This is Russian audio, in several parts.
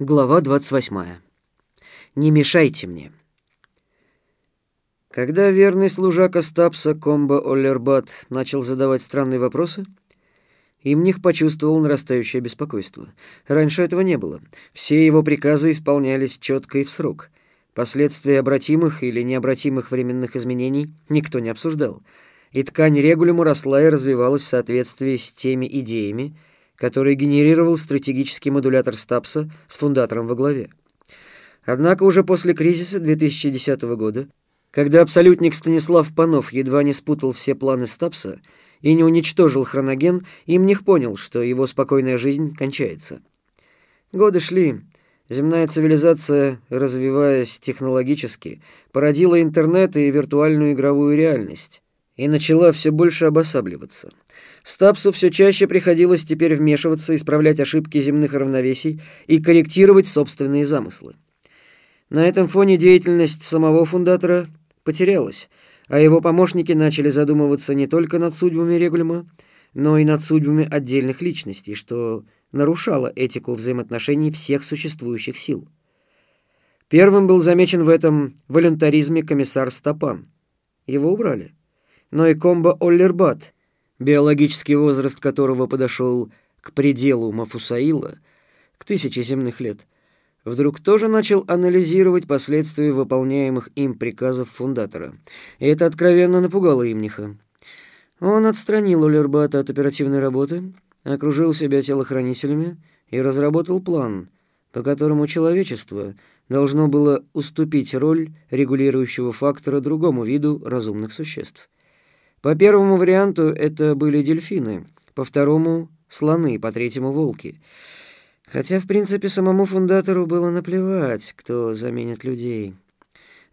Глава 28. Не мешайте мне. Когда верный служака Стапса Комбо Оллербат начал задавать странные вопросы, Имних почувствовал нарастающее беспокойство. Раньше этого не было. Все его приказы исполнялись четко и в срок. Последствия обратимых или необратимых временных изменений никто не обсуждал. И ткань регулюма росла и развивалась в соответствии с теми идеями, который генерировал стратегический модулятор Стапса с фундатором во главе. Однако уже после кризиса 2010 года, когда абсолютник Станислав Панов едва не спутал все планы Стапса и не уничтожил хроноген, Имних понял, что его спокойная жизнь кончается. Годы шли. Земная цивилизация, развиваясь технологически, породила интернет и виртуальную игровую реальность и начала все больше обосабливаться – Стапсу все чаще приходилось теперь вмешиваться, исправлять ошибки земных равновесий и корректировать собственные замыслы. На этом фоне деятельность самого фундатора потерялась, а его помощники начали задумываться не только над судьбами регулима, но и над судьбами отдельных личностей, что нарушало этику взаимоотношений всех существующих сил. Первым был замечен в этом волюнтаризме комиссар Стапан. Его убрали. Но и комбо Оллербат — биологический возраст которого подошел к пределу Мафусаила, к тысяче земных лет, вдруг тоже начал анализировать последствия выполняемых им приказов фундатора. И это откровенно напугало Имниха. Он отстранил Улербата от оперативной работы, окружил себя телохранителями и разработал план, по которому человечество должно было уступить роль регулирующего фактора другому виду разумных существ. По первому варианту это были дельфины, по второму — слоны, по третьему — волки. Хотя, в принципе, самому фундатору было наплевать, кто заменит людей.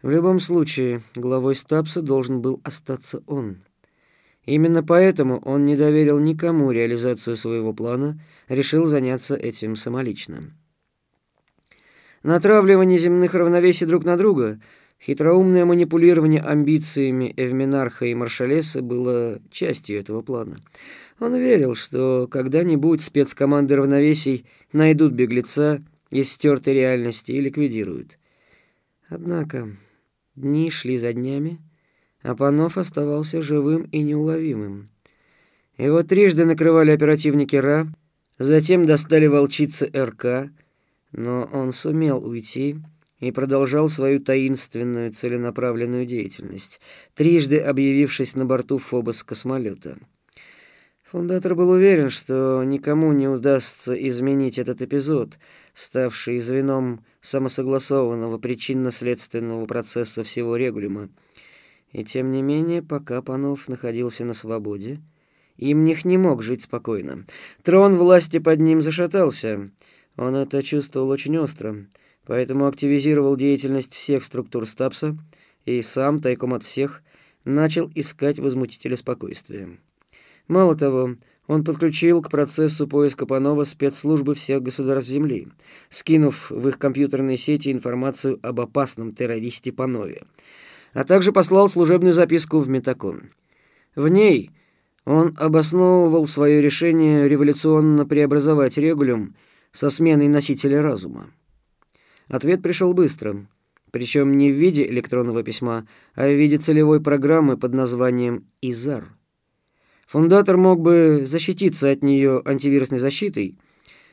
В любом случае, главой Стапса должен был остаться он. Именно поэтому он не доверил никому реализацию своего плана, решил заняться этим самолично. Натравливание земных равновесий друг на друга — Хитроумное манипулирование амбициями Эвминарха и Маршалеса было частью этого плана. Он верил, что когда-нибудь спецкоманды равновесий найдут беглеца из стертой реальности и ликвидируют. Однако дни шли за днями, а Панов оставался живым и неуловимым. Его трижды накрывали оперативники РА, затем достали волчицы РК, но он сумел уйти и продолжал свою таинственную целенаправленную деятельность, трижды объявившись на борту Фобос космолета. Фундатор был уверен, что никому не удастся изменить этот эпизод, ставший звеном самосогласованного причинно-следственного процесса всего регулима. И тем не менее, пока Панов находился на свободе, Имних не мог жить спокойно. Трон власти под ним зашатался. Он это чувствовал очень остро поэтому активизировал деятельность всех структур Стапса и сам, тайком от всех, начал искать возмутителя спокойствия. Мало того, он подключил к процессу поиска Панова спецслужбы всех государств Земли, скинув в их компьютерные сети информацию об опасном террористе Панове, а также послал служебную записку в Метакон. В ней он обосновывал свое решение революционно преобразовать регулюм со сменой носителя разума. Ответ пришел быстро, причем не в виде электронного письма, а в виде целевой программы под названием «Изар». Фундатор мог бы защититься от нее антивирусной защитой,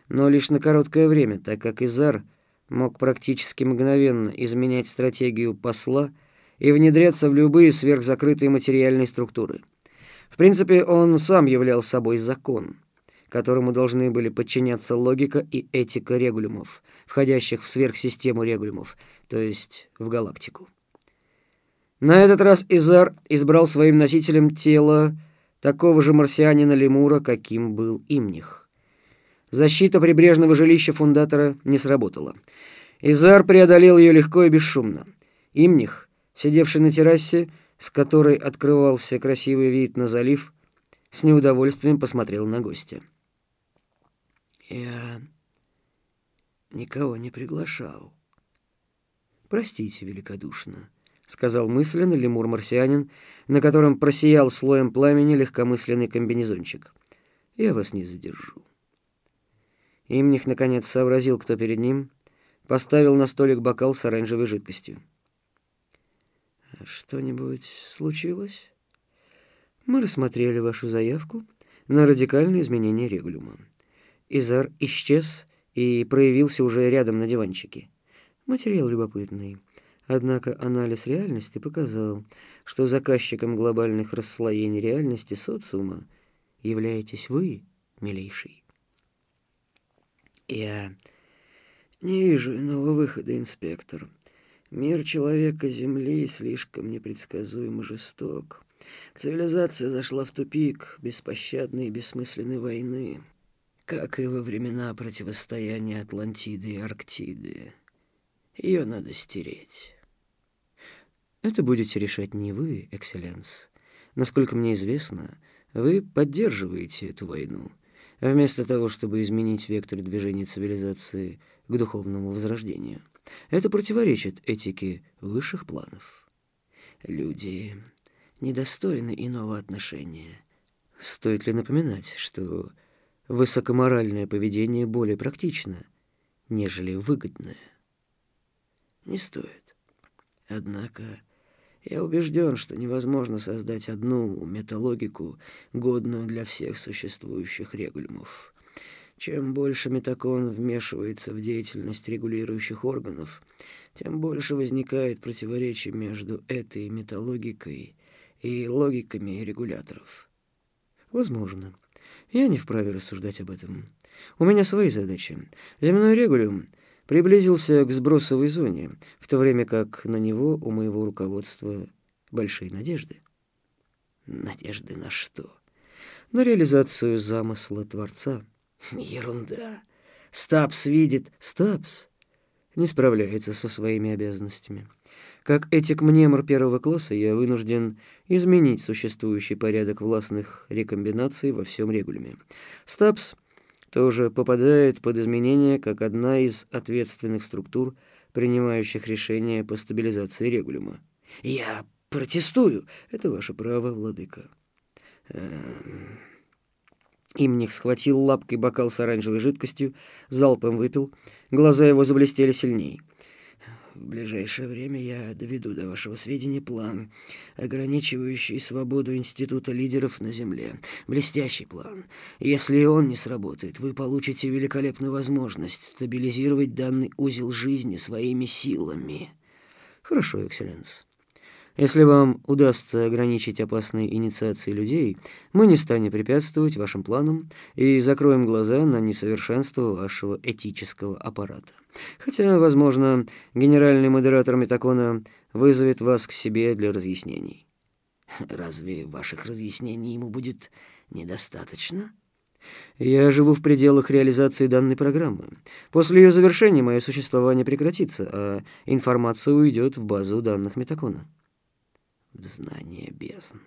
но лишь на короткое время, так как Изар мог практически мгновенно изменять стратегию посла и внедряться в любые сверхзакрытые материальные структуры. В принципе, он сам являл собой закон которому должны были подчиняться логика и этика регулюмов, входящих в сверхсистему регулюмов, то есть в галактику. На этот раз Изар избрал своим носителем тело такого же марсианина Лемура, каким был Имних. Защита прибрежного жилища фундатора не сработала. Изар преодолел ее легко и бесшумно. Имних, сидевший на террасе, с которой открывался красивый вид на залив, с неудовольствием посмотрел на гостя. Я никого не приглашал. Простите великодушно, сказал мысленно лемур-марсианин, на котором просиял слоем пламени легкомысленный комбинезончик. Я вас не задержу. Имних наконец сообразил, кто перед ним, поставил на столик бокал с оранжевой жидкостью. «Что-нибудь случилось?» «Мы рассмотрели вашу заявку на радикальное изменение регулюма. Изар исчез и проявился уже рядом на диванчике. Материал любопытный. Однако анализ реальности показал, что заказчиком глобальных расслоений реальности социума являетесь вы, милейший. Я не вижу иного выхода, инспектор. Мир человека Земли слишком непредсказуем и жесток. Цивилизация зашла в тупик беспощадной и бессмысленной войны, как и во времена противостояния Атлантиды и Арктиды. Ее надо стереть. Это будете решать не вы, экселленс. Насколько мне известно, вы поддерживаете эту войну, вместо того, чтобы изменить вектор движения цивилизации к духовному возрождению. Это противоречит этике высших планов. Люди недостойны иного отношения. Стоит ли напоминать, что высокоморальное поведение более практично, нежели выгодное? Не стоит. Однако я убежден, что невозможно создать одну металогику, годную для всех существующих регулюмов. Чем больше метакон вмешивается в деятельность регулирующих органов, тем больше возникает противоречий между этой металогикой и логиками регуляторов. Возможно. Я не вправе рассуждать об этом. У меня свои задачи. Земной регулиум приблизился к сбросовой зоне, в то время как на него у моего руководства большие надежды. Надежды на что? На реализацию замысла Творца. Ерунда. Стапс видит. Стапс не справляется со своими обязанностями. Как этик-мнемор первого класса я вынужден изменить существующий порядок властных рекомбинаций во всем регулюме. Стапс тоже попадает под изменение как одна из ответственных структур, принимающих решения по стабилизации регулюма. Я протестую. Это ваше право, владыка. Эм... Имних схватил лапкой бокал с оранжевой жидкостью, залпом выпил, глаза его заблестели сильней. В ближайшее время я доведу до вашего сведения план, ограничивающий свободу Института лидеров на Земле. Блестящий план. Если он не сработает, вы получите великолепную возможность стабилизировать данный узел жизни своими силами. Хорошо, экселленс. Если вам удастся ограничить опасные инициации людей, мы не станем препятствовать вашим планам и закроем глаза на несовершенство вашего этического аппарата. Хотя, возможно, генеральный модератор Метакона вызовет вас к себе для разъяснений. Разве ваших разъяснений ему будет недостаточно? Я живу в пределах реализации данной программы. После ее завершения мое существование прекратится, а информация уйдет в базу данных Метакона. Знание бездн.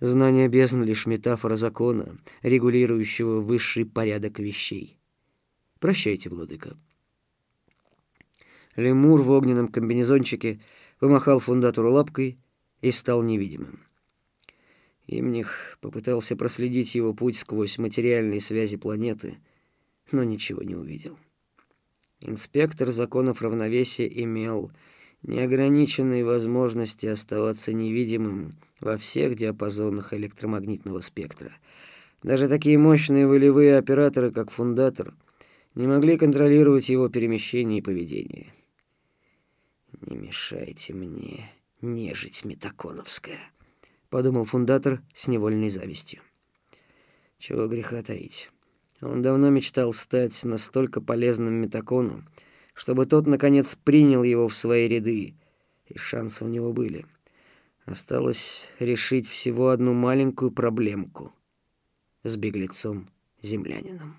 Знание бездн — лишь метафора закона, регулирующего высший порядок вещей. Прощайте, владыка. Лемур в огненном комбинезончике помахал фундатору лапкой и стал невидимым. Имних попытался проследить его путь сквозь материальные связи планеты, но ничего не увидел. Инспектор законов равновесия имел неограниченные возможности оставаться невидимым во всех диапазонах электромагнитного спектра. Даже такие мощные волевые операторы, как фундатор, не могли контролировать его перемещение и поведение. «Не мешайте мне, нежить метаконовская», — подумал фундатор с невольной завистью. Чего греха таить. Он давно мечтал стать настолько полезным метакону, чтобы тот, наконец, принял его в свои ряды, и шансы у него были. Осталось решить всего одну маленькую проблемку с беглецом-землянином.